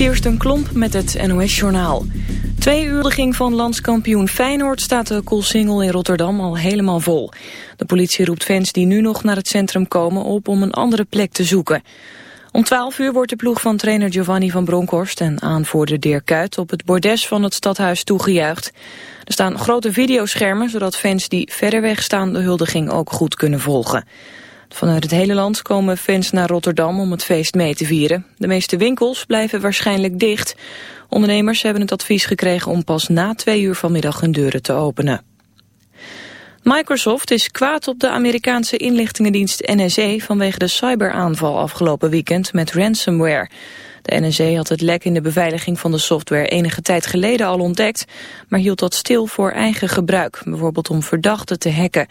Kirsten Klomp met het NOS-journaal. Twee uur ging van landskampioen Feyenoord staat de Koolsingel in Rotterdam al helemaal vol. De politie roept fans die nu nog naar het centrum komen op om een andere plek te zoeken. Om 12 uur wordt de ploeg van trainer Giovanni van Bronckhorst en aanvoerder Dirk Kuyt op het bordes van het stadhuis toegejuicht. Er staan grote videoschermen zodat fans die verder weg staan de huldiging ook goed kunnen volgen. Vanuit het hele land komen fans naar Rotterdam om het feest mee te vieren. De meeste winkels blijven waarschijnlijk dicht. Ondernemers hebben het advies gekregen om pas na twee uur vanmiddag hun deuren te openen. Microsoft is kwaad op de Amerikaanse inlichtingendienst NSA vanwege de cyberaanval afgelopen weekend met ransomware. De NSA had het lek in de beveiliging van de software enige tijd geleden al ontdekt, maar hield dat stil voor eigen gebruik, bijvoorbeeld om verdachten te hacken.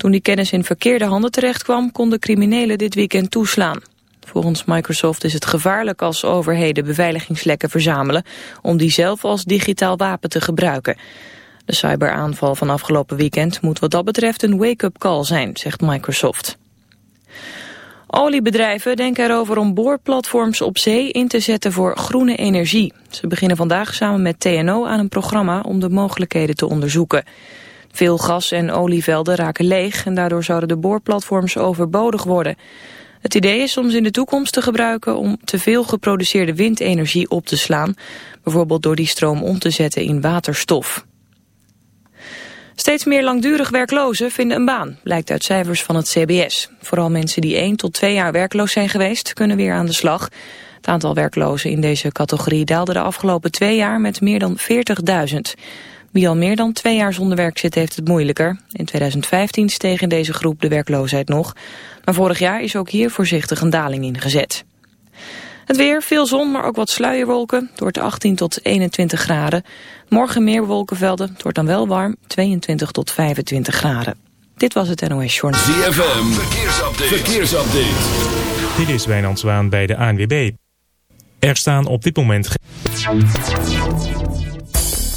Toen die kennis in verkeerde handen terechtkwam, konden criminelen dit weekend toeslaan. Volgens Microsoft is het gevaarlijk als overheden beveiligingslekken verzamelen... om die zelf als digitaal wapen te gebruiken. De cyberaanval van afgelopen weekend moet wat dat betreft een wake-up call zijn, zegt Microsoft. Oliebedrijven denken erover om boorplatforms op zee in te zetten voor groene energie. Ze beginnen vandaag samen met TNO aan een programma om de mogelijkheden te onderzoeken. Veel gas- en olievelden raken leeg en daardoor zouden de boorplatforms overbodig worden. Het idee is om ze in de toekomst te gebruiken om te veel geproduceerde windenergie op te slaan, bijvoorbeeld door die stroom om te zetten in waterstof. Steeds meer langdurig werklozen vinden een baan, blijkt uit cijfers van het CBS. Vooral mensen die 1 tot 2 jaar werkloos zijn geweest, kunnen weer aan de slag. Het aantal werklozen in deze categorie daalde de afgelopen twee jaar met meer dan 40.000. Wie al meer dan twee jaar zonder werk zit heeft het moeilijker. In 2015 steeg in deze groep de werkloosheid nog. Maar vorig jaar is ook hier voorzichtig een daling ingezet. Het weer, veel zon, maar ook wat sluierwolken. Het wordt 18 tot 21 graden. Morgen meer wolkenvelden. Het wordt dan wel warm, 22 tot 25 graden. Dit was het NOS Journal. ZFM, verkeersupdate. verkeersupdate. Dit is Wijnand Zwaan bij de ANWB. Er staan op dit moment...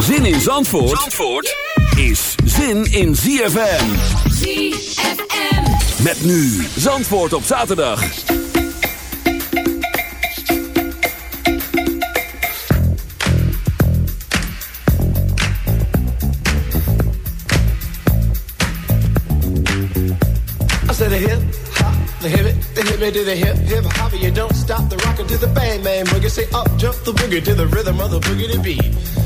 Zin in Zandvoort, Zandvoort is zin in ZFM. ZFM. Met nu Zandvoort op zaterdag. I said a hip hop, the hip it, the hip it to the hip hip hop. You don't stop the rockin' to the bang bang boogie. Say up jump the boogie to the rhythm of the boogie to beat.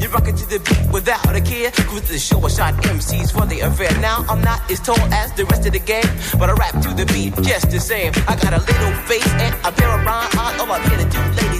You're rocking to the beat without a care. Cruise the show, I shot MCs for the affair. Now I'm not as tall as the rest of the gang, but I rap to the beat just the same. I got a little face and a pair of rhyme eyes. All I'm here to do, ladies,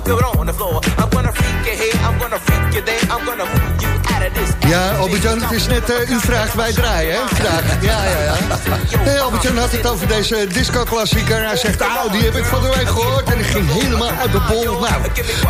Ja, Albert-Jan, het is net eh, u vraagt, wij draaien, hè? Vandaag. Ja, ja, ja. Albert-Jan had het over deze disco-klassieker. Hij zegt, nou, die heb ik van de week gehoord. En ik ging helemaal uit de bol. Nou,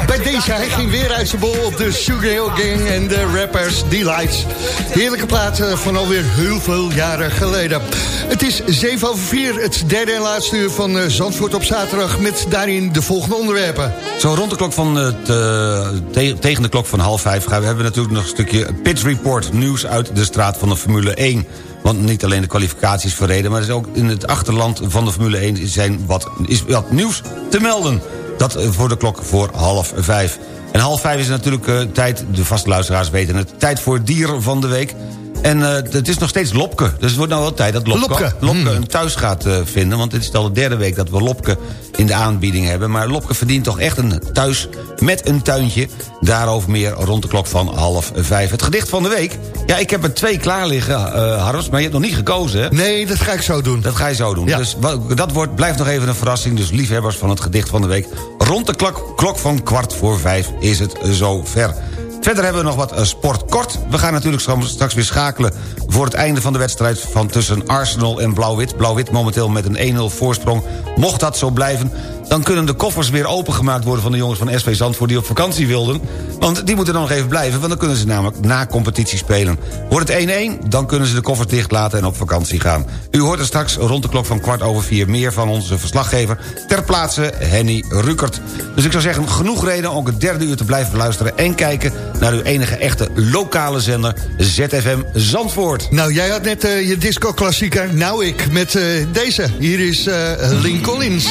bij deze, hij ging weer uit zijn bol op de Sugar Hill Gang en de Rappers Delights. Heerlijke plaat eh, van alweer heel veel jaren geleden. Het is 7 over 4, het derde en laatste uur van eh, Zandvoort op zaterdag... met daarin de volgende onderwerpen. Zo rond de klok van het, eh, te- tegen de klok van half vijf gaan we hebben natuurlijk nog een stukje Pit Report nieuws uit de straat van de Formule 1. Want niet alleen de kwalificaties verreden, maar is ook in het achterland van de Formule 1 zijn wat, is wat nieuws te melden. Dat eh, voor de klok voor half vijf. En half vijf is natuurlijk eh, tijd, de vaste luisteraars weten het, tijd voor dier van de week. En eh, het is nog steeds Lopke. Dus het wordt nou wel tijd dat Lopke, Lopke. Lopke een thuis gaat eh, vinden. Want dit is al de derde week dat we Lopke in de aanbieding hebben. Maar Lopke verdient toch echt een thuis met een tuintje. Daarover meer rond de klok van half vijf. Het gedicht van de week. Ja, ik heb er twee klaar liggen, eh Harms. Maar je hebt nog niet gekozen, hè? Nee, dat ga ik zo doen. Dat ga je zo doen. Ja. Dus dat wordt, blijft nog even een verrassing. Dus liefhebbers van het gedicht van de week. Rond de klok, klok van kwart voor vijf is het zover. Verder hebben we nog wat eh, sport kort. We gaan natuurlijk straks- straks weer schakelen... voor het einde van de wedstrijd van tussen Arsenal en Blauw-Wit. Blauw-Wit momenteel met een 1-0 voorsprong. Mocht dat zo blijven, dan kunnen de koffers weer opengemaakt worden... van de jongens van SV Zandvoort die op vakantie wilden. Want die moeten dan nog even blijven... want dan kunnen ze namelijk na competitie spelen. Wordt het 1-1, dan kunnen ze de koffers dichtlaten en op vakantie gaan. U hoort er straks rond de klok van kwart over vier... meer van onze verslaggever ter plaatse Henny Rukert. Dus ik zou zeggen, genoeg reden om het derde uur te blijven luisteren... en kijken naar uw enige echte lokale zender ZFM Zandvoort. Nou, jij had net eh, je disco-klassieker. Nou, ik met eh, deze. Hier is eh Lynn Collins.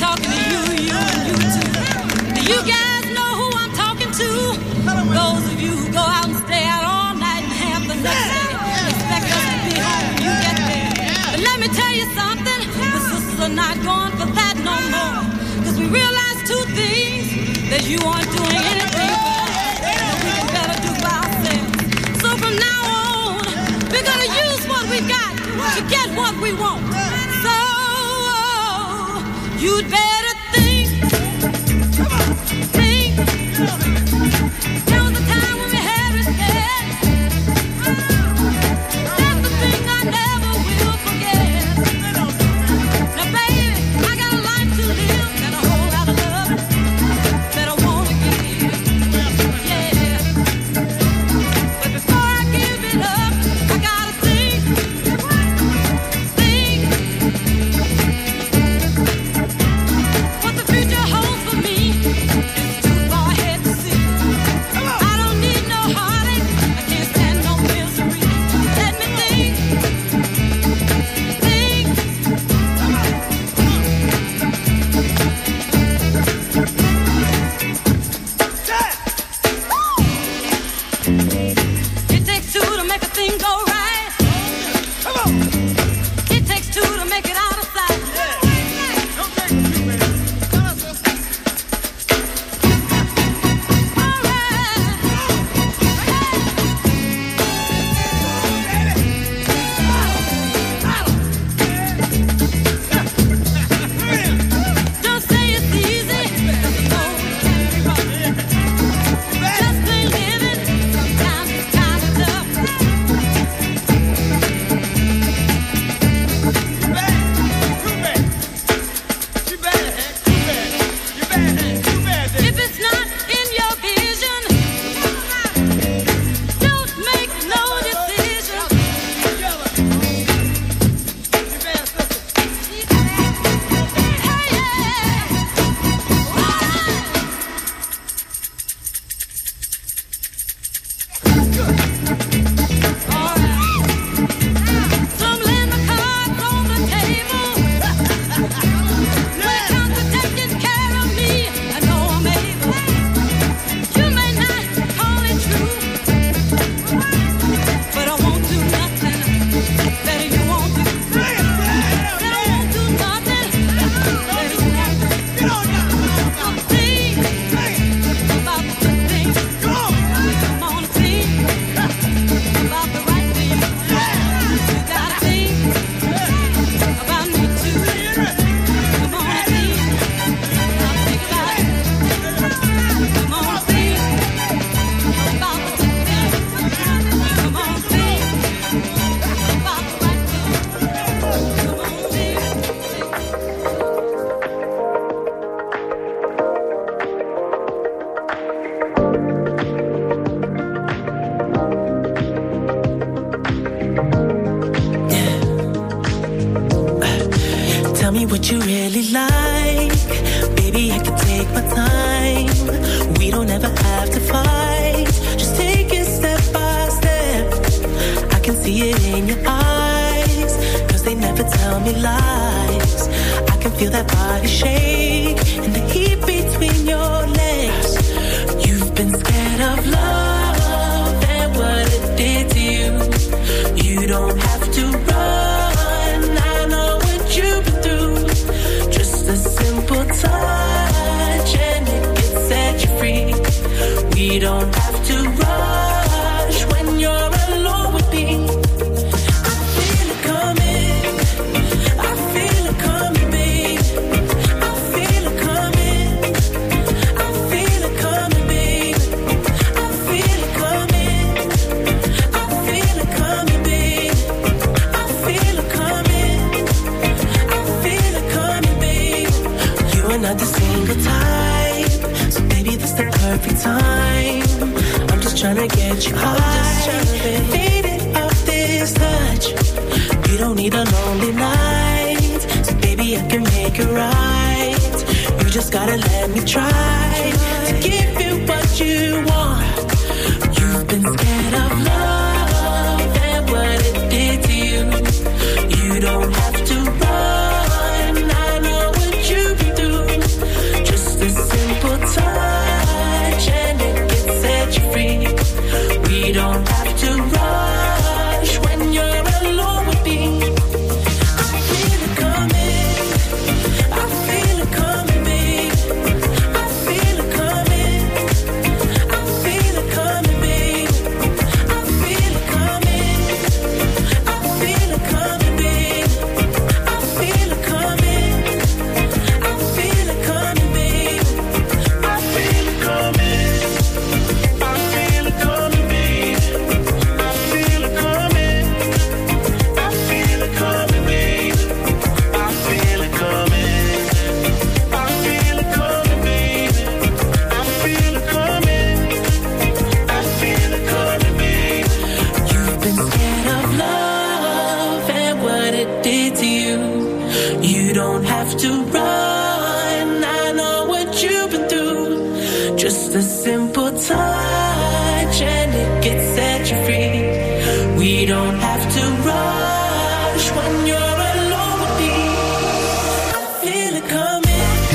Talking to you, you, and you too. Do you guys know who I'm talking to? Those of you who go out and stay out all night and have the next day. Expect us to be home when you get there. But let me tell you something, the sisters are not going for that no more. Cause we realize two things, that you aren't doing anything for us, that we can better do by ourselves. So from now on, we're gonna use what we got to get what we want. You'd better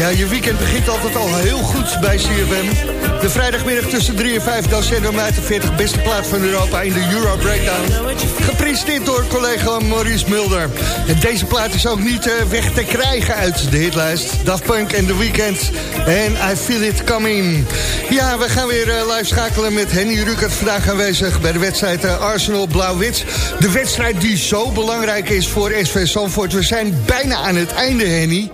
Ja, je weekend begint altijd al heel goed bij CFM. De vrijdagmiddag tussen 3 en 5, dan zenden we hem uit de 40 beste plaat van Europa in de Euro Breakdown. Gepresenteerd door collega Maurice Mulder. En deze plaat is ook niet eh, weg te krijgen uit de hitlijst. Daft Punk en The Weeknd en I Feel It Coming. Ja, we gaan weer eh, live schakelen met Henny Rukert. Vandaag aanwezig bij de wedstrijd eh, Arsenal Blauw-Wit. De wedstrijd die zo belangrijk is voor SV Zandvoort. We zijn bijna aan het einde, Henny.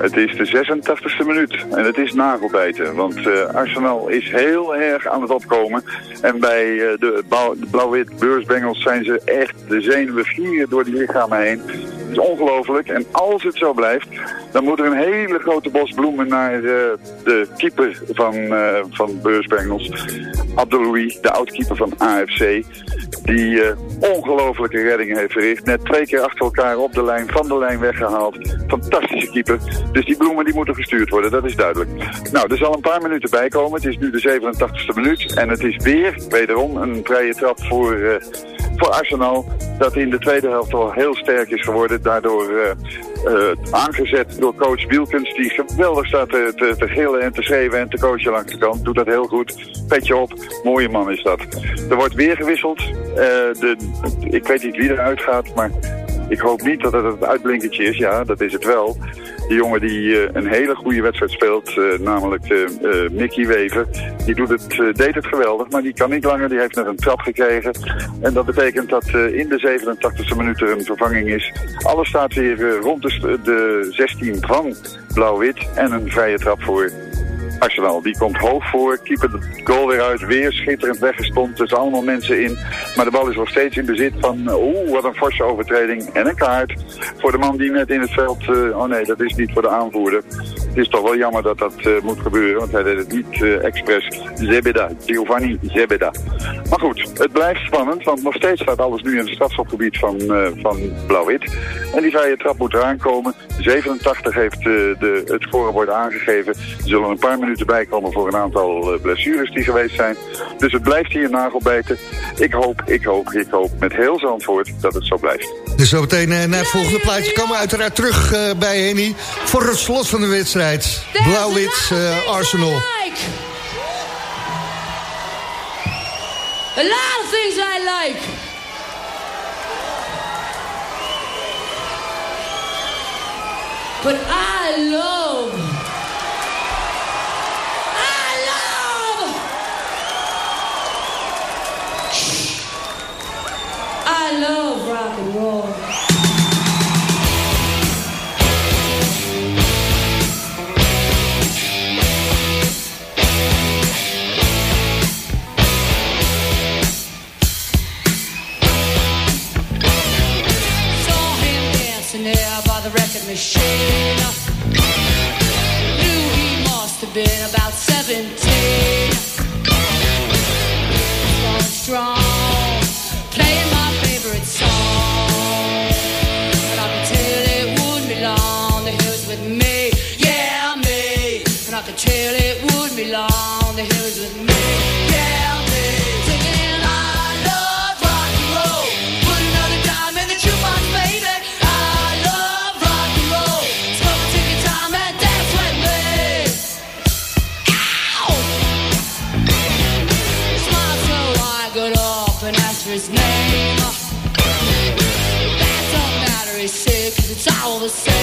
Het is de 86e minuut en het is nagelbijten. Want eh, Arsenal is heel erg aan het opkomen. En bij eh, de, blauw- de blauw-wit beursbengels zijn ze echt de zenuwen vliegen door die lichamen heen. Het is ongelooflijk. En als het zo blijft, dan moet er een hele grote bos bloemen naar eh, de keeper van, van beursbengels. Abdeloui, de oud-keeper van AFC. Die eh, ongelofelijke reddingen heeft verricht. Net twee keer achter elkaar op de lijn, van de lijn weggehaald. Fantastische keeper. Dus die bloemen die moeten gestuurd worden, dat is duidelijk. Nou, er zal een paar minuten bij komen. Het is nu de 87e minuut. En het is weer, wederom, een vrije trap voor, eh, voor Arsenal. Dat in de tweede helft al heel sterk is geworden. Daardoor eh, eh, aangezet door coach Wielkens. Die geweldig staat te, te, te gillen en te schreeuwen en te coachen langs de kant. Doet dat heel goed. Petje op. Mooie man is dat. Er wordt weer gewisseld. Eh, de, ik weet niet wie eruit gaat, maar ik hoop niet dat het het uitblinkertje is. Ja, dat is het wel. De jongen die eh, een hele goede wedstrijd speelt, eh, namelijk eh, Mickey Wever. Die doet het, deed het geweldig, maar die kan niet langer. Die heeft net een trap gekregen. En dat betekent dat in de 87e minuut er een vervanging is. Alles staat weer rond de, de 16 van Blauw-Wit. En een vrije trap voor Arsenal. Die komt hoog voor, keeper de goal weer uit, weer schitterend weggestompt. Er zijn allemaal mensen in, maar de bal is nog steeds in bezit van, eh, oeh, wat een forse overtreding en een kaart. Voor de man die net in het veld, eh, oh nee, dat is niet voor de aanvoerder. Het is toch wel jammer dat dat eh, moet gebeuren, want hij deed het niet uh, expres. Zebeda, Giovanni Zebeda. Maar goed, het blijft spannend, want nog steeds staat alles nu in het strafschopgebied van, uh, van Blauw-Wit. En die vrije trap moet eraan komen. 87 heeft de, het scorebord aangegeven. Er zullen een paar minuten bijkomen voor een aantal blessures die geweest zijn. Dus het blijft hier nagelbijten. Ik hoop, ik hoop, ik hoop met heel Zandvoort dat het zo blijft. Dus zo meteen naar het volgende plaatje komen we uiteraard terug bij Henny voor het slot van de wedstrijd. Blauw-wit uh, Arsenal. A lot of things I like. But I love. I love. I love Knew he must have been about 17. Going strong, was said.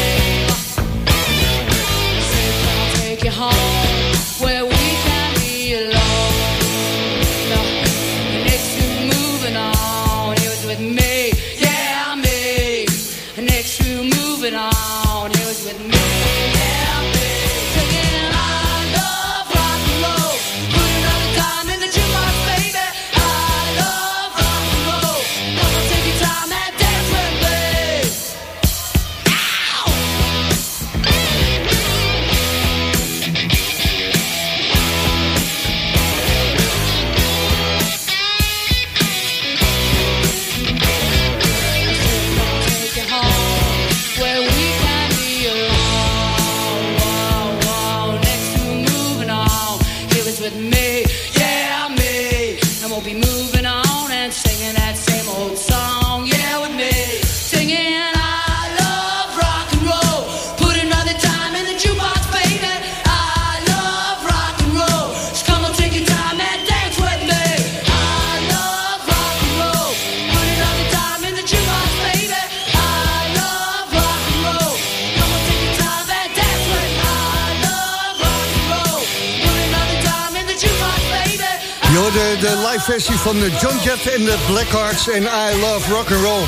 Van John Jett en de Blackhearts en I Love Rock and Roll.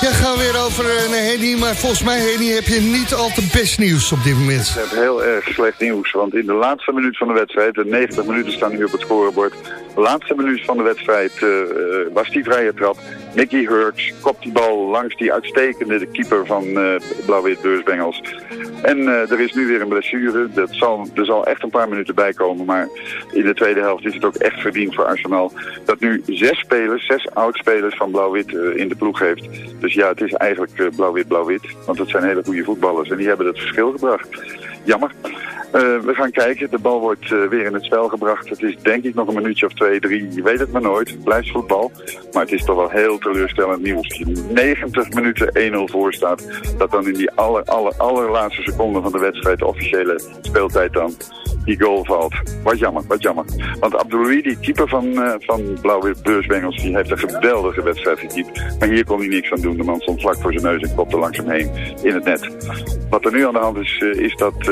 Ja, gaan we weer over naar Henny, maar volgens mij Henny heb je niet al te best nieuws op dit moment. Heb heel erg slecht nieuws, want in de laatste minuut van de wedstrijd, de 90 minuten staan nu op het scorebord. Laatste minuut van de wedstrijd eh, eh, was die vrije trap. Nicky Hurks kopt die bal langs die uitstekende de keeper van eh Blauw-Wit Beursbengels. En eh, er is nu weer een blessure. Dat zal, er zal echt een paar minuten bij komen, maar in de tweede helft is het ook echt verdiend voor Arsenal. Dat nu zes spelers, zes oudspelers van Blauw-Wit eh, in de ploeg heeft. Dus ja, het is eigenlijk eh, Blauw-Wit, Blauw-Wit. Want het zijn hele goede voetballers en die hebben het verschil gebracht. Jammer. Eh, we gaan kijken. De bal wordt eh, weer in het spel gebracht. Het is denk ik nog een minuutje of twee, drie. Je weet het maar nooit. Het blijft voetbal. Maar het is toch wel heel teleurstellend nieuws. Als je 90 minuten 1-0 voor staat. Dat dan in die aller, aller, allerlaatste seconde van de wedstrijd, de officiële speeltijd dan, die goal valt. Wat jammer, wat jammer. Want Abdouloui, die keeper van, eh, van Blauw-Wit Beursbengels, die heeft een geweldige wedstrijd gekiept. Maar hier kon hij niks aan doen. De man stond vlak voor zijn neus en kopte langs hem heen in het net. Wat er nu aan de hand is, is dat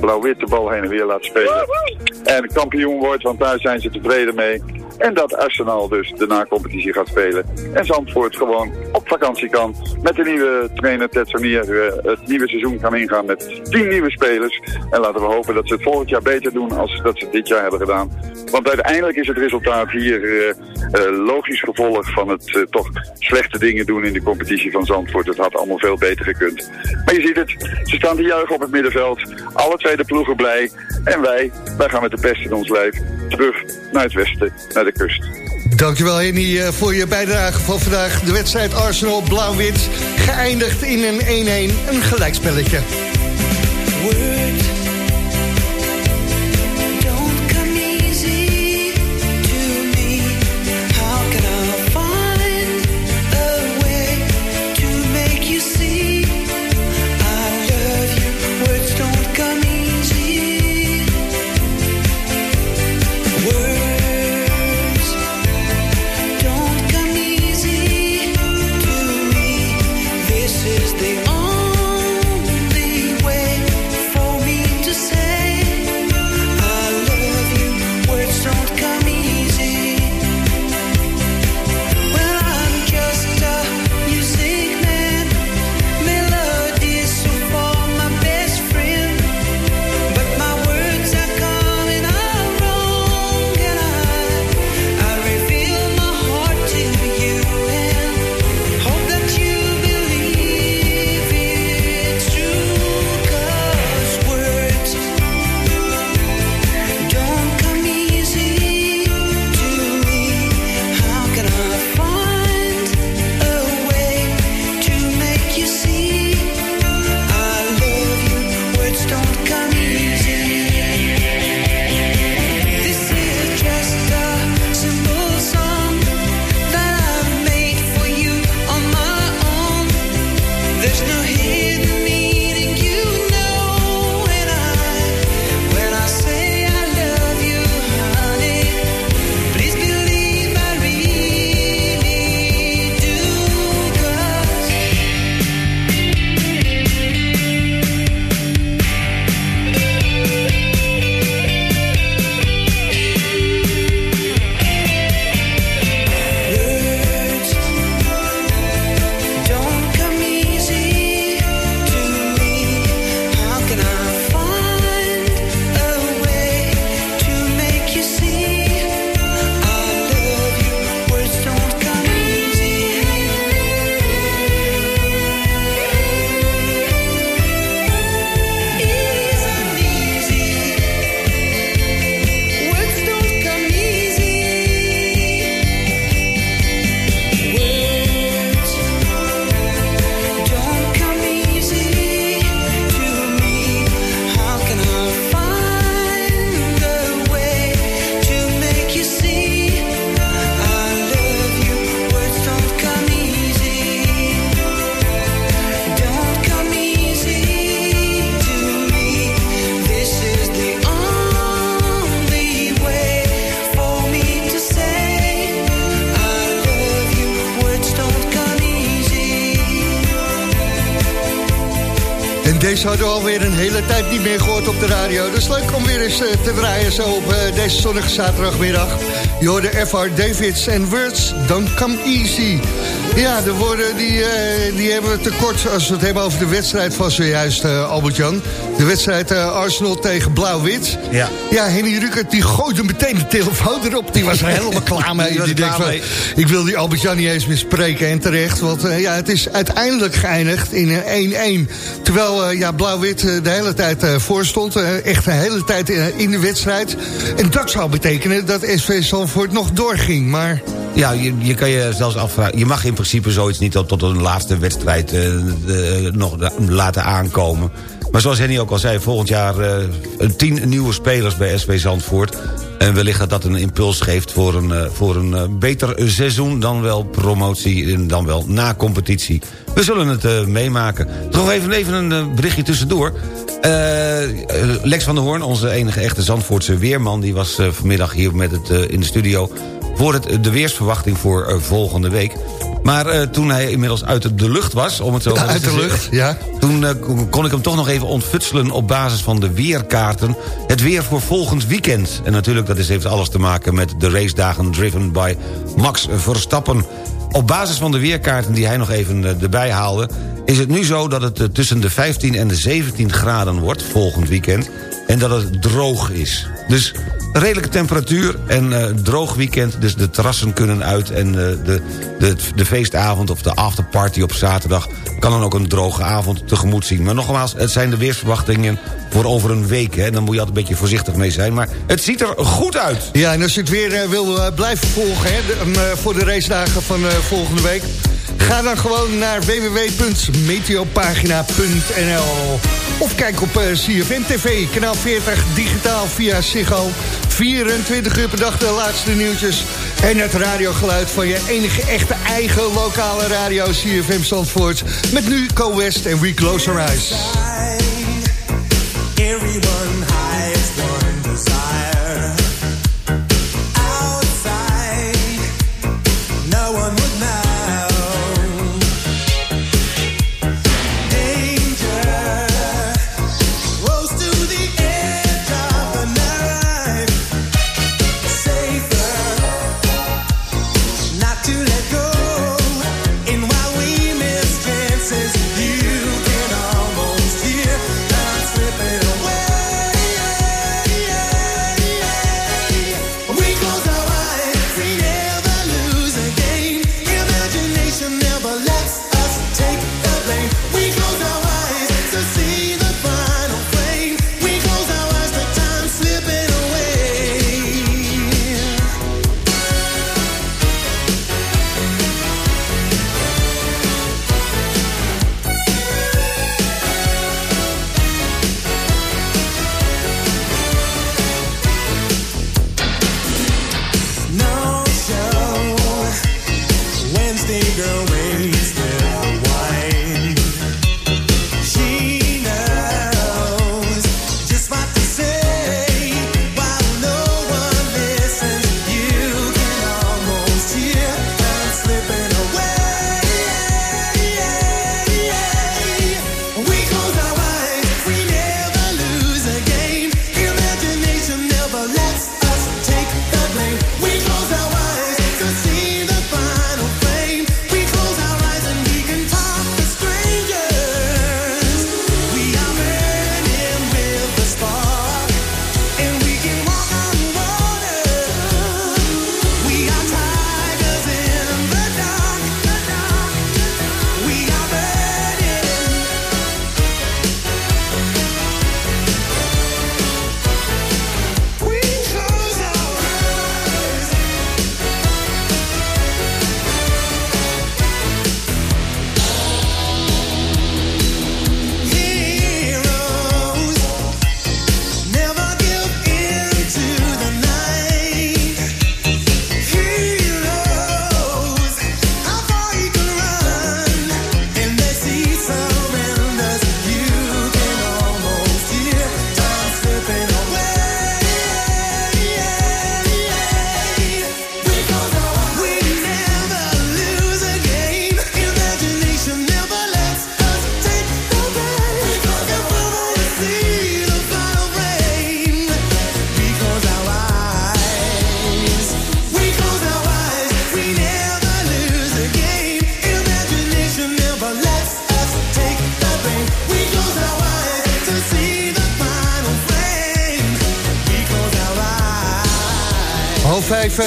Blauw-Wit de bal heen en weer laat spelen. En kampioen wordt, want daar zijn ze tevreden mee. En dat Arsenal dus de na-competitie gaat spelen. En Zandvoort gewoon op vakantie kan. Met de nieuwe trainer Ted Sonier eh, het nieuwe seizoen kan ingaan met 10 nieuwe spelers. En laten we hopen dat ze het volgend jaar beter doen als dat ze dit jaar hebben gedaan. Want uiteindelijk is het resultaat hier eh, eh, logisch gevolg van het toch slechte dingen doen in de competitie van Zandvoort. Het had allemaal veel beter gekund. Maar je ziet het, ze staan te juichen op het middenveld. Alle twee de ploegen blij. En wij, wij gaan met de pest in ons lijf terug naar het westen, de kust. Dankjewel Henny eh, voor je bijdrage van vandaag. De wedstrijd Arsenal Blauw-Wit geëindigd in een 1-1, een gelijkspelletje. Deze hadden we alweer een hele tijd niet meer gehoord op de radio. Is leuk om weer eens eh, te draaien zo op eh, deze zonnige zaterdagmiddag. Je hoorde F.R. Davids en Words Don't Come Easy. Ja, de woorden die, eh, die hebben we tekort als we het hebben over de wedstrijd van zojuist, Albert-Jan. De wedstrijd Arsenal tegen Blauw-Wit. Ja. Ja, Henny Rukert die gooide meteen de telefoon erop. Die was er helemaal klaar mee. Die denkt van, mee. ik wil die Albert-Jan niet eens meer spreken en terecht. Want ja, het is uiteindelijk geëindigd in een 1-1. Terwijl eh, ja, Blauw-Wit eh, de hele tijd eh, voor stond. echt de hele tijd in de wedstrijd. En dat zou betekenen dat SV Zandvoort nog doorging. Maar Ja, je, je kan je zelfs afvragen... je mag in principe zoiets niet tot, tot een laatste wedstrijd nog laten aankomen. Maar zoals Henny ook al zei, volgend jaar een tien nieuwe spelers bij SV Zandvoort. En wellicht dat dat een impuls geeft voor een, eh, voor een eh, beter seizoen... dan wel promotie en dan wel na competitie. We zullen het eh, meemaken. Toch even, even een berichtje tussendoor. Lex van der Hoorn, onze enige echte Zandvoortse weerman... die was vanmiddag hier met het, in de studio... voor het, de weersverwachting voor volgende week. Maar eh, toen hij inmiddels uit de lucht was, om het zo uit te de zeggen... lucht, ja. Toen eh, kon- ik hem toch nog even ontfutselen op basis van de weerkaarten. Het weer voor volgend weekend. En natuurlijk, dat is, heeft alles te maken met de racedagen driven by Max Verstappen. Op basis van de weerkaarten die hij nog even eh, erbij haalde... is het nu zo dat het tussen de 15 en de 17 graden wordt volgend weekend... en dat het droog is. Dus redelijke temperatuur en uh, droog weekend. Dus de terrassen kunnen uit en uh, de, de, de feestavond of de afterparty op zaterdag... kan dan ook een droge avond tegemoet zien. Maar nogmaals, het zijn de weersverwachtingen voor over een week. Hè. Dan moet je altijd een beetje voorzichtig mee zijn. Maar het ziet er goed uit. Ja, en als je het weer uh, wil blijven volgen hè, voor de racedagen van volgende week... Ga dan gewoon naar www.meteopagina.nl Of kijk op uh, CFM TV, kanaal 40, digitaal via Ziggo. 24 uur per dag de laatste nieuwtjes. En het radiogeluid van je enige echte eigen lokale radio CFM Zandvoort. Met nu Co West en We Close Our Eyes. Everyone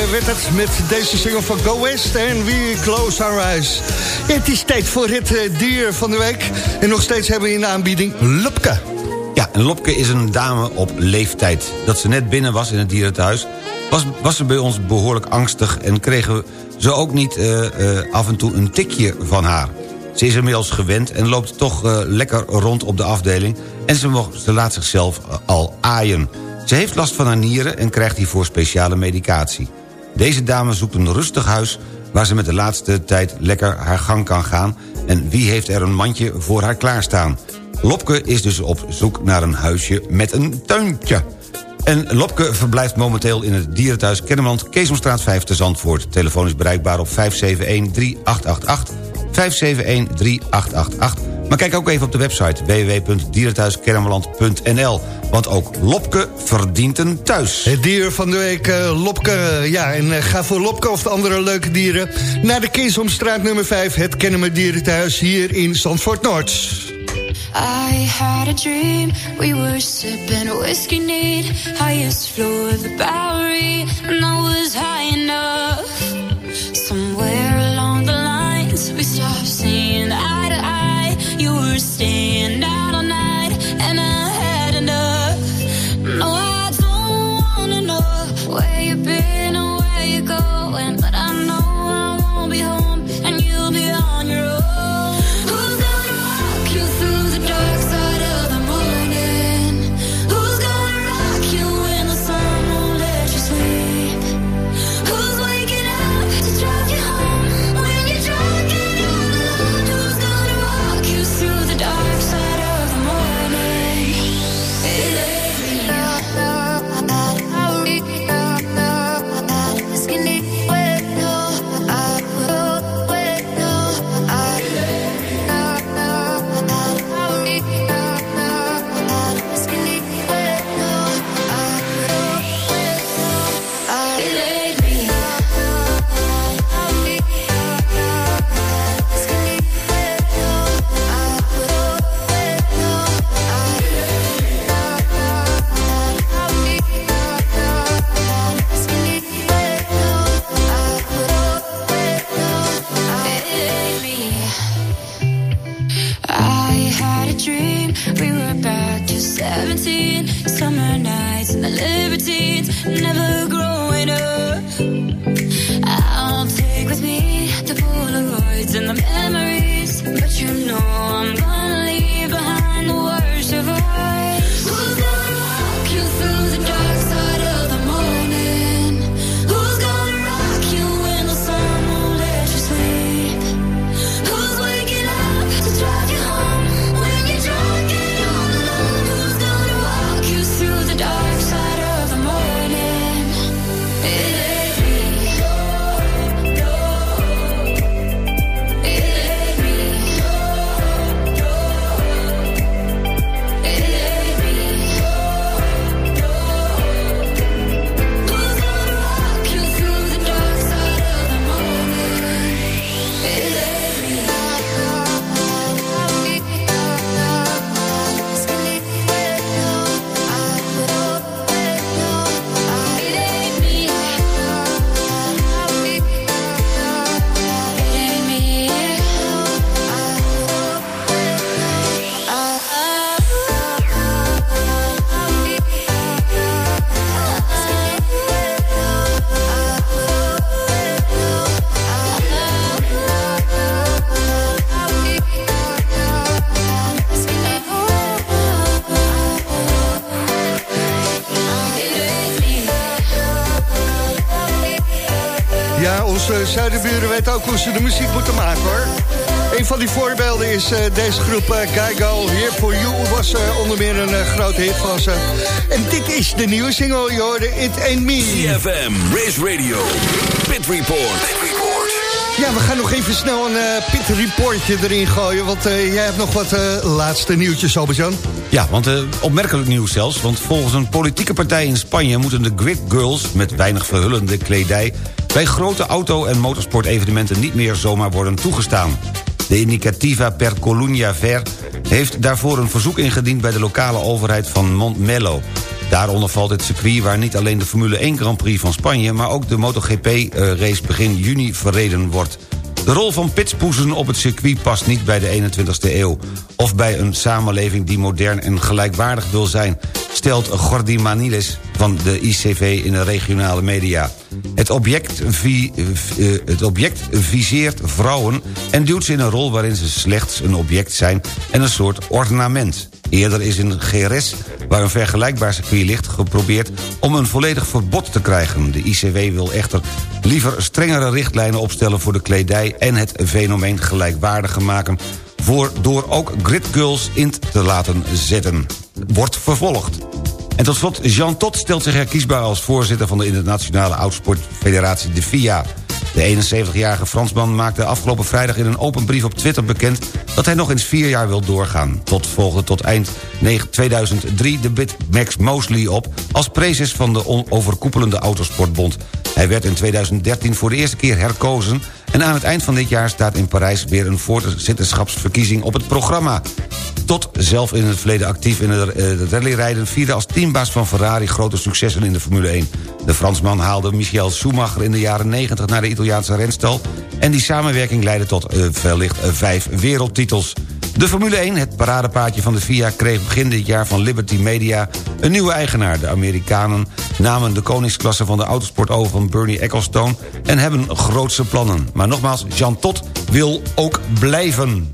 werd het met deze single van Go West en We Close Our Eyes. het is tijd voor het uh, dier van de week. En nog steeds hebben we in de aanbieding Lopke. Ja, Lopke is een dame op leeftijd. Dat ze net binnen was in het dierenthuis... was, was ze bij ons behoorlijk angstig... en kregen ze ook niet uh, uh, af en toe een tikje van haar. Ze is inmiddels gewend en loopt toch lekker rond op de afdeling... en ze, ze laat zichzelf al aaien... Ze heeft last van haar nieren en krijgt hiervoor speciale medicatie. Deze dame zoekt een rustig huis waar ze met de laatste tijd lekker haar gang kan gaan... en wie heeft er een mandje voor haar klaarstaan? Lopke is dus op zoek naar een huisje met een tuintje. En Lopke verblijft momenteel in het dierenthuis Kennemerland... Keesomstraat 5 te Zandvoort. Telefoon is bereikbaar op 571-3888... 571-3888 Maar kijk ook even op de website www.dierenthuiskennemerland.nl. Want ook Lopke verdient een thuis. Het dier van de week, uh, Lopke. Ja, en uh, ga voor Lopke of de andere leuke dieren... naar de Kinsomstraat nummer 5, het Kennemer Dierenthuis... hier in Zandvoort Noord. I had a dream, we were sipping whiskey neat Highest floor of the Bowery, and I was high enough ook hoe ze de muziek moeten maken, hoor. Een van die voorbeelden is eh, deze groep uh, Geigo. Here For You was eh, onder meer een grote hit van ze. En dit is de nieuwe single, je hoorde It Ain't Me. CFM, Race Radio, Pit Report. Ja, we gaan nog even snel een eh, pit reportje erin gooien... want eh, jij hebt nog wat eh, laatste nieuwtjes, Albert-Jan. Ja, want eh, opmerkelijk nieuws zelfs. Want volgens een politieke partij in Spanje... moeten de grid girls met weinig verhullende kledij... bij grote auto- en motorsportevenementen niet meer zomaar worden toegestaan. De Iniciativa per Colunya Ver heeft daarvoor een verzoek ingediend... bij de lokale overheid van Montmello. Daaronder valt het circuit waar niet alleen de Formule 1 Grand Prix van Spanje... maar ook de MotoGP-race begin juni verreden wordt. De rol van pitspoezen op het circuit past niet bij de 21ste eeuw... of bij een samenleving die modern en gelijkwaardig wil zijn... stelt Gordy Maniles van de ICV in de regionale media. Het object, vi, eh, het object viseert vrouwen en duwt ze in een rol... waarin ze slechts een object zijn en een soort ornament. Eerder is in GRS, waar een vergelijkbaar circuit ligt... geprobeerd om een volledig verbod te krijgen. De ICW wil echter liever strengere richtlijnen opstellen voor de kledij... en het fenomeen gelijkwaardiger maken... Voor, door ook gridgirls in te laten zetten. Wordt vervolgd. En tot slot, Jean Tot stelt zich herkiesbaar als voorzitter... van de internationale oudsportfederatie, de FIA. De 71-jarige Fransman maakte afgelopen vrijdag in een open brief op Twitter bekend... dat hij nog eens vier jaar wil doorgaan. Tot volgde tot eind 2003 de bid Max Mosley op... als prezes van de overkoepelende Autosportbond. Hij werd in 2013 voor de eerste keer herkozen... en aan het eind van dit jaar staat in Parijs weer een voorzitterschapsverkiezing op het programma. Tot zelf in het verleden actief in het eh, rallyrijden... vierde als teambaas van Ferrari grote successen in de Formule 1. De Fransman haalde Michael Schumacher in de jaren 90 naar de Italiaanse renstal... en die samenwerking leidde tot uh, wellicht uh, vijf wereldtitels. De Formule 1, het paradepaardje van de FIA... kreeg begin dit jaar van Liberty Media een nieuwe eigenaar. De Amerikanen namen de koningsklasse van de autosport over van Bernie Ecclestone... en hebben grootse plannen. Maar nogmaals, Jean Tot wil ook blijven.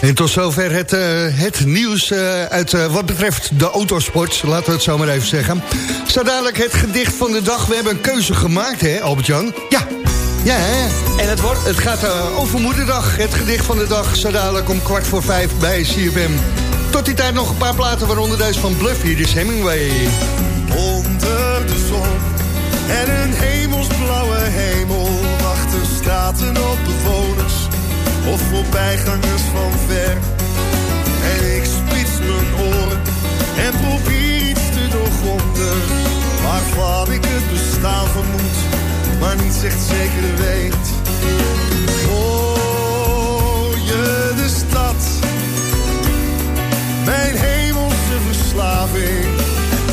En tot zover het, uh, het nieuws uh, uit uh, wat betreft de autosport. Laten we het zo maar even zeggen. Zo dadelijk het gedicht van de dag. We hebben een keuze gemaakt, hè Albert-Jan? Ja. Ja, hè? En het, wordt? het gaat over moederdag. Het gedicht van de dag. Zo dadelijk om kwart voor vijf bij CFM. Tot die tijd nog een paar platen, waaronder deze van Bluff. Hier is Hemingway. Onder de zon en een hemelsblauwe hemel... wachten straten op bewoners of voorbijgangers van ver. En ik spits mijn oren en probeer iets te doorgronden... waarvan ik het bestaan vermoed, maar niet echt zeker weet. Hoor je de stad, mijn hemelse verslaving...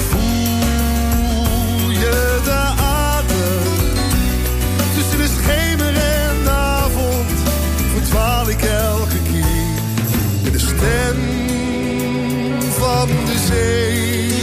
Voel je de adem tussen de schemer en avond verdwaal ik elke keer in de stem van de zee.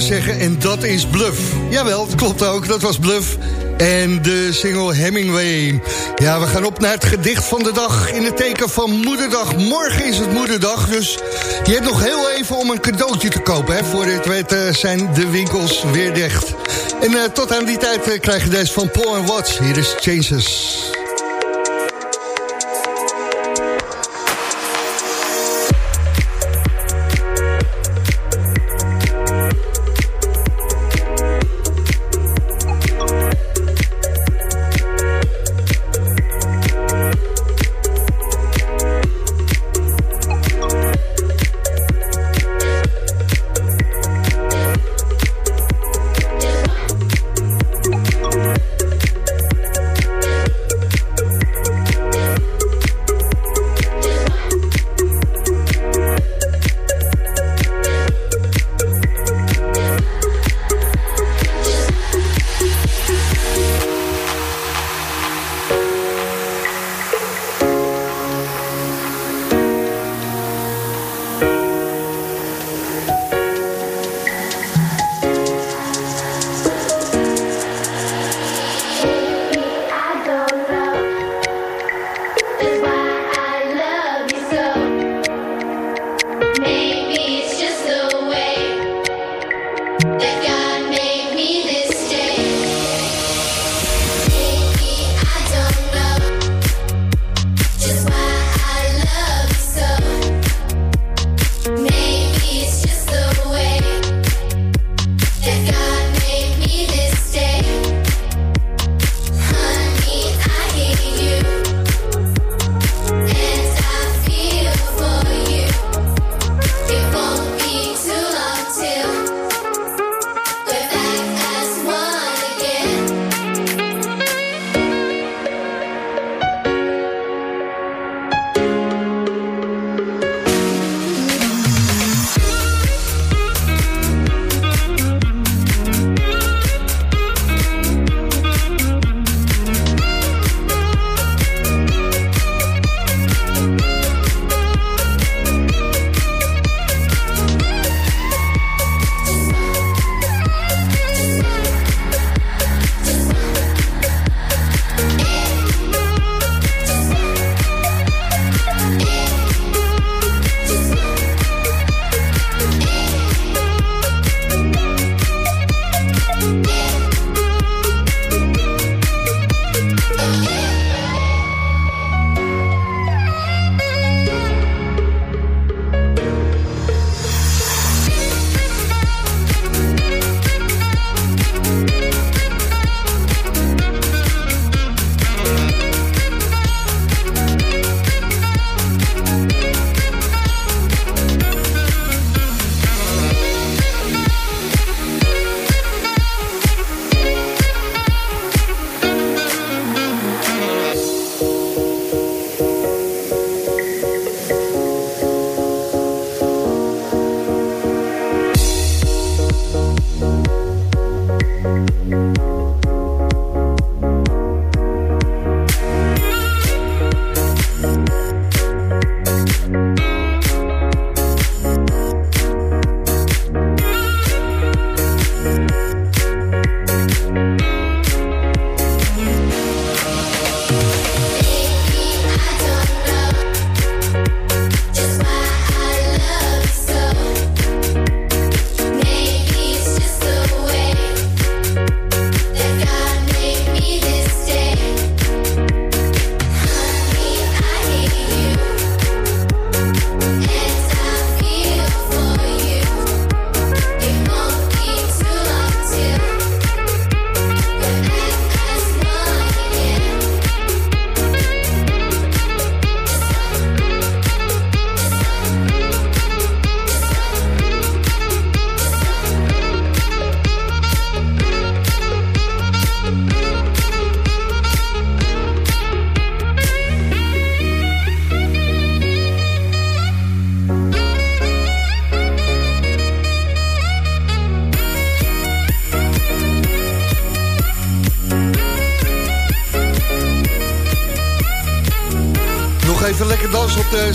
zeggen, en dat is Bluff. Jawel, het klopt ook, dat was Bluff. En de single Hemingway. Ja, we gaan op naar het gedicht van de dag in het teken van Moederdag. Morgen is het Moederdag, dus je hebt nog heel even om een cadeautje te kopen. Hè. Voor dit weet zijn de winkels weer dicht. En eh, tot aan die tijd eh, krijg je deze van Paul Watts. Hier is Changes.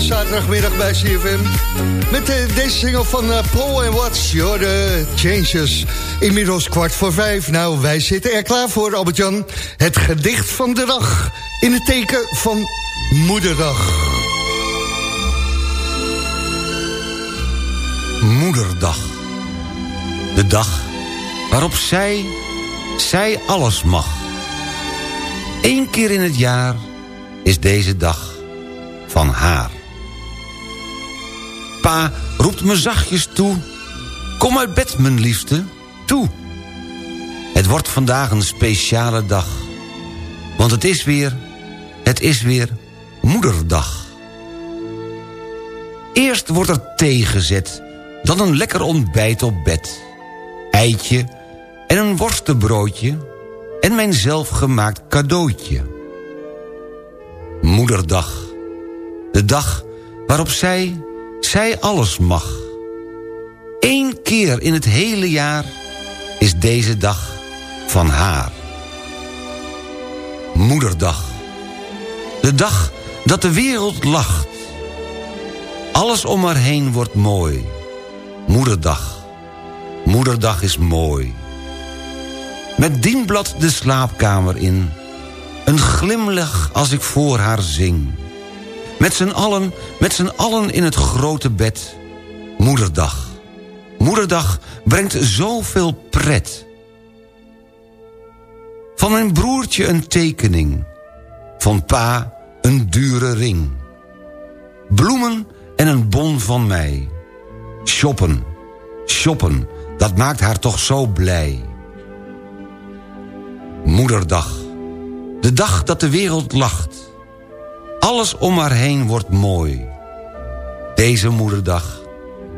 Zaterdagmiddag bij CFM. Met eh, deze single van uh, Paul en Watts, Your the Changes. Inmiddels kwart voor vijf. Nou, wij zitten er klaar voor, Albert-Jan. Het gedicht van de dag. In het teken van Moederdag. Moederdag. De dag waarop zij, zij alles mag. Eén keer in het jaar is deze dag van haar. Pa roept me zachtjes toe. Kom uit bed, mijn liefste, toe. Het wordt vandaag een speciale dag. Want het is weer, het is weer moederdag. Eerst wordt er thee gezet, dan een lekker ontbijt op bed. Eitje en een worstenbroodje en mijn zelfgemaakt cadeautje. Moederdag. De dag waarop zij, zij alles mag. Eén keer in het hele jaar is deze dag van haar. Moederdag. De dag dat de wereld lacht. Alles om haar heen wordt mooi. Moederdag. Moederdag is mooi. Met dienblad de slaapkamer in. Een glimlach als ik voor haar zing. Met z'n allen, met z'n allen in het grote bed. Moederdag. Moederdag brengt zoveel pret. Van mijn broertje een tekening. Van pa een dure ring. Bloemen en een bon van mij. Shoppen, shoppen, dat maakt haar toch zo blij. Moederdag. De dag dat de wereld lacht. Alles om haar heen wordt mooi. Deze moederdag,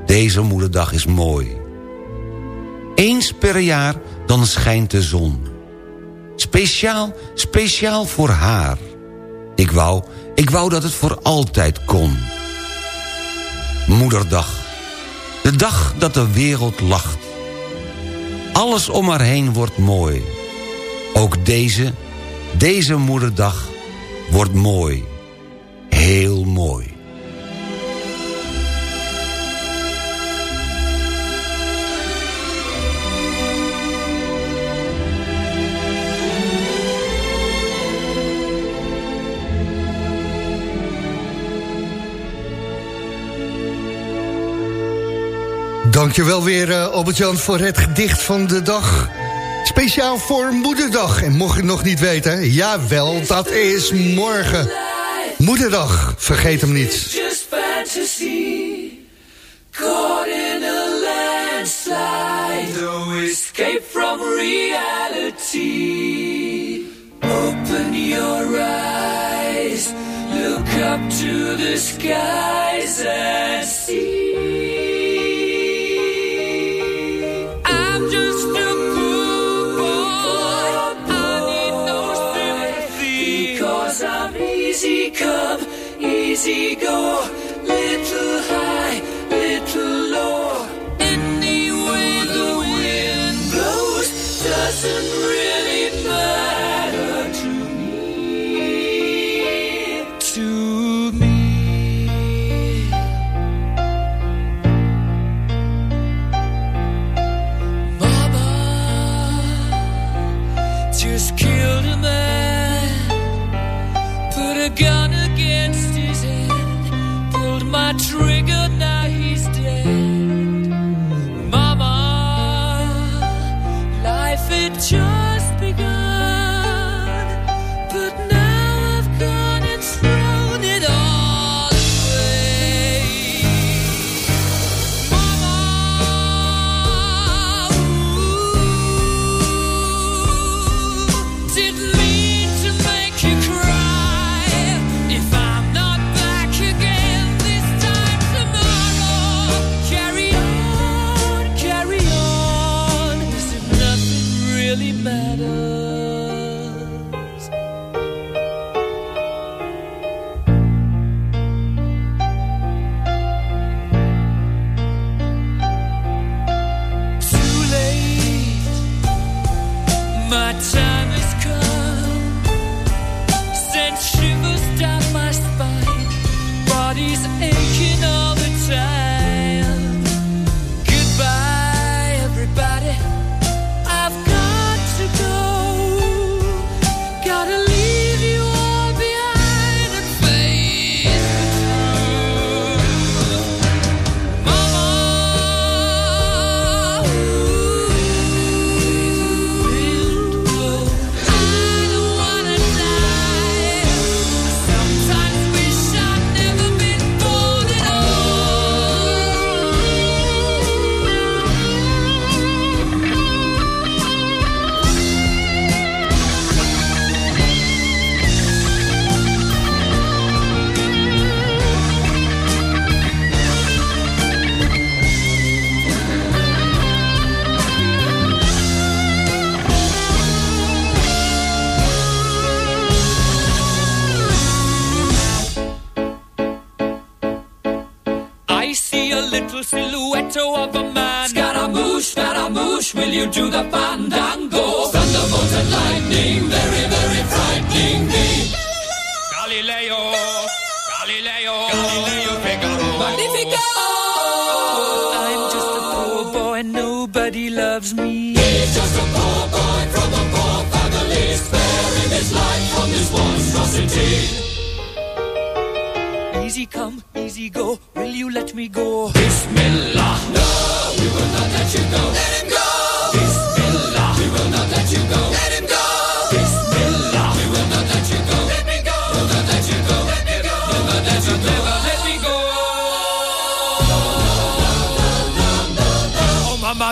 deze moederdag is mooi. Eens per jaar, dan schijnt de zon. Speciaal, speciaal voor haar. Ik wou, ik wou dat het voor altijd kon. Moederdag. De dag dat de wereld lacht. Alles om haar heen wordt mooi. Ook deze, deze moederdag wordt mooi. Heel mooi. Dankjewel weer, uh, Albert-Jan, voor het gedicht van de dag. Speciaal voor Moederdag. En mocht je het nog niet weten, jawel, dat is morgen. Moederdag, vergeet hem niet. Just fantasy, caught in a landslide, no escape from reality. Open your eyes, look up to the skies easy go. aching up. You do the fandango? Thunderbolt and lightning, very, very frightening me. Galileo, Galileo, Galileo Figaro. Magnifico! I'm just a poor boy, and nobody loves me. He's just a poor boy from a poor family, sparing his life from this monstrosity. Easy come, easy go. Will you let me go?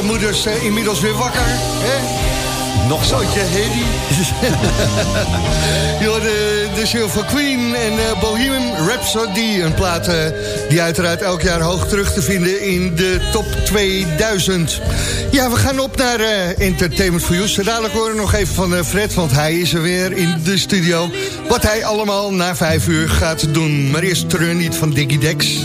Alle moeders eh, inmiddels weer wakker. Hè? Nog zootje, Hedy. Joh, de, de show van Queen en eh, Bohemian Rhapsody. Een plaat eh, die uiteraard elk jaar hoog terug te vinden in de top 2000. Ja, we gaan op naar Entertainment for You. Zo dadelijk horen we nog even van Fred, want hij is er weer in de studio. Wat hij allemaal na vijf uur gaat doen. Maar eerst Treur niet van Diggy Dex.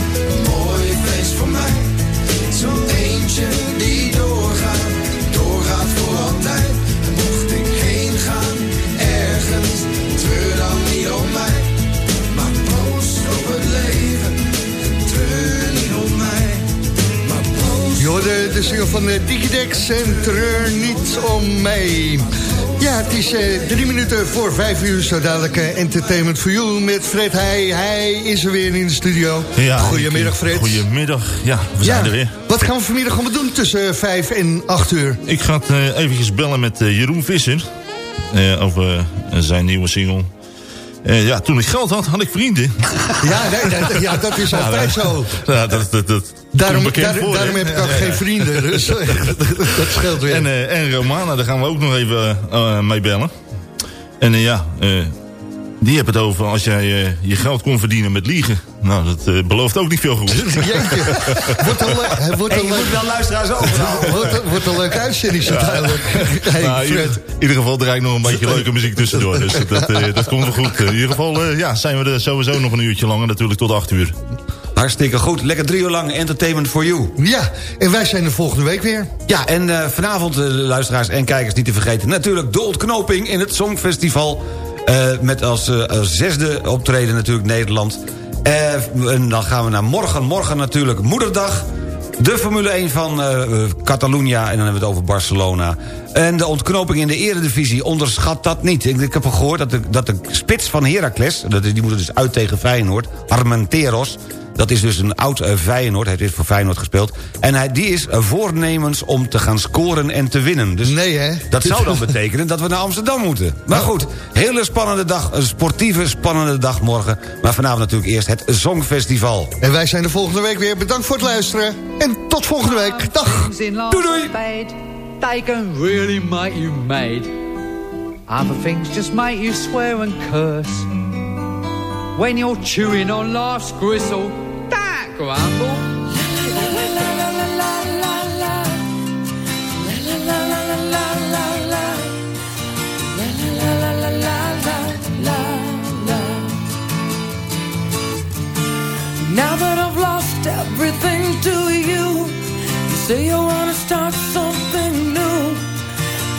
hoorde de single van uh, Digidex en Treur niet om mij. Ja, het is eh, drie minuten voor vijf uur, zo dadelijk eh, Entertainment for You met Fred Heij. Hij is er weer in de studio. Ja, Goedemiddag Fred. Goedemiddag, ja, we zijn Ja, er weer. Wat gaan we vanmiddag allemaal doen tussen eh, vijf en acht uur? Ik ga eh, eventjes bellen met eh, Jeroen Visser. eh, over eh, zijn nieuwe single. Eh, ja, toen ik geld had, had ik vrienden. Ja, nee, dat, ja, dat is altijd Ja, zo. Ja, dat, dat, dat Daarom, daar- voor, daarom heb ik ook Ja, geen vrienden, dus dat scheelt weer. En, eh, en Romana, daar gaan we ook nog even eh, mee bellen. En ja, eh, die hebben het over als jij eh, je geld kon verdienen met liegen. Nou, dat eh, belooft ook niet veel goed. Jeetje, wordt een, le- het wordt een moet wel luisteraars overhouden. wordt, een- wordt een leuke uitzending zo duidelijk. Hey, Nou, in, ieder, geval draai ik nog een beetje leuke muziek tussendoor. Dus dat, eh, dat komt wel goed. In ieder geval eh, ja, zijn we er sowieso nog een uurtje langer. Natuurlijk tot acht uur. Hartstikke goed. Lekker drie uur lang entertainment for you. Ja, en wij zijn er volgende week weer. Ja, en eh, vanavond, eh, luisteraars en kijkers niet te vergeten... natuurlijk de ontknoping in het Songfestival... eh, met als, eh, als zesde optreden natuurlijk Nederland. Eh, en dan gaan we naar morgen. Morgen natuurlijk Moederdag. De Formule 1 van Catalunya. En dan hebben we het over Barcelona. En de ontknoping in de eredivisie. Onderschat dat niet. Ik, heb al gehoord dat de, dat de spits van Heracles... Dat, die moet dus uit tegen Feyenoord. Armenteros. Dat is dus een oud eh, Feyenoord. Hij heeft voor Feyenoord gespeeld. En hij, die is eh, voornemens om te gaan scoren en te winnen. Dus Nee, hè? dat zou dan betekenen dat we naar Amsterdam moeten. Maar goed, hele spannende dag. Een sportieve, spannende dag morgen. Maar vanavond natuurlijk eerst het Songfestival. En wij zijn er volgende week weer. Bedankt voor het luisteren. En tot volgende week. Dag. Doei doei. They can really make you mad. Other things just make you swear and curse. When you're chewing on life's gristle, that grumble. Now that I've lost everything to you, you say you wanna start something new,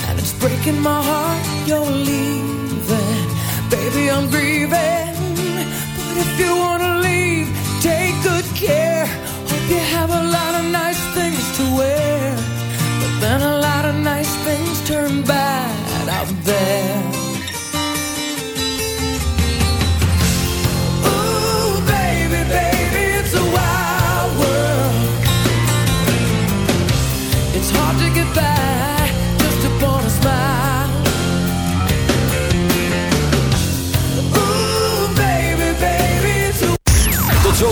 and it's breaking my heart you're leaving. Baby, I'm grieving, you wanna leave, take good care. Hope you have a lot of nice things to wear. But then a lot of nice things turn bad out there.